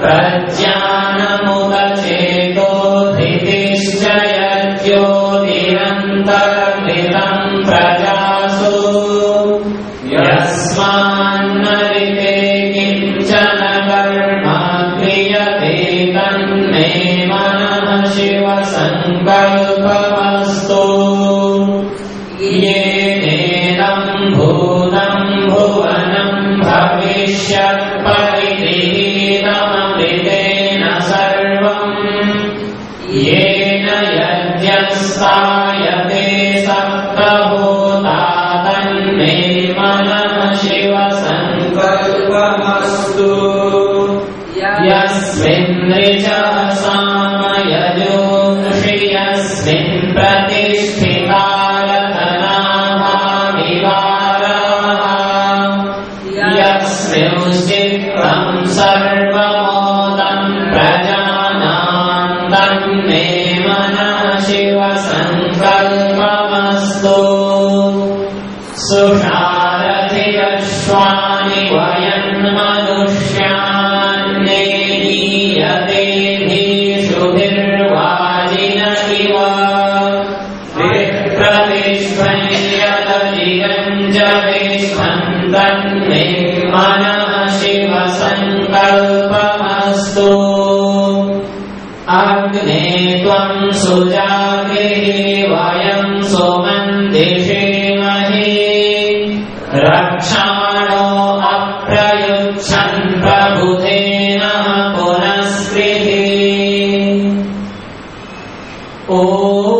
प्रज्ञानमुदचेतो धृतिश्च यद्यो प्रजासु। यस्मान्न ऋते किञ्चन कर्मा क्रियते तन्मे मनः शिवसङ्कल्प। यस्मिन् ऋचः सामयजोषि यस्मिन् प्रतिष्ठिता यस्मिंश्चित्तम् सर्वमोदम् सुषारथिरश्वानि तन्मे मनः शिवसङ्कल्पमस्तु अग्ने त्वम् सुजागृहे वयम् सुमन्दिषेमहि रक्षाणो अप्रयुच्छन् ॐ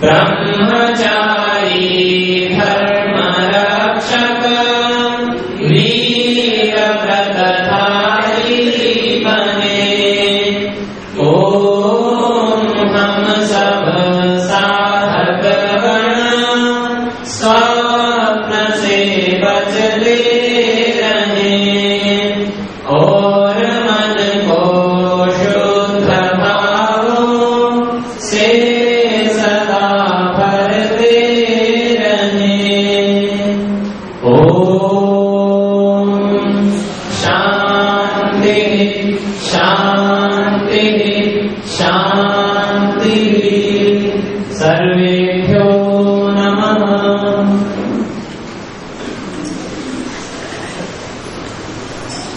ब्रह्मचारी धर्म रक्षक वीर व्रतधारी बने। ओम हम सब साधक सर्वे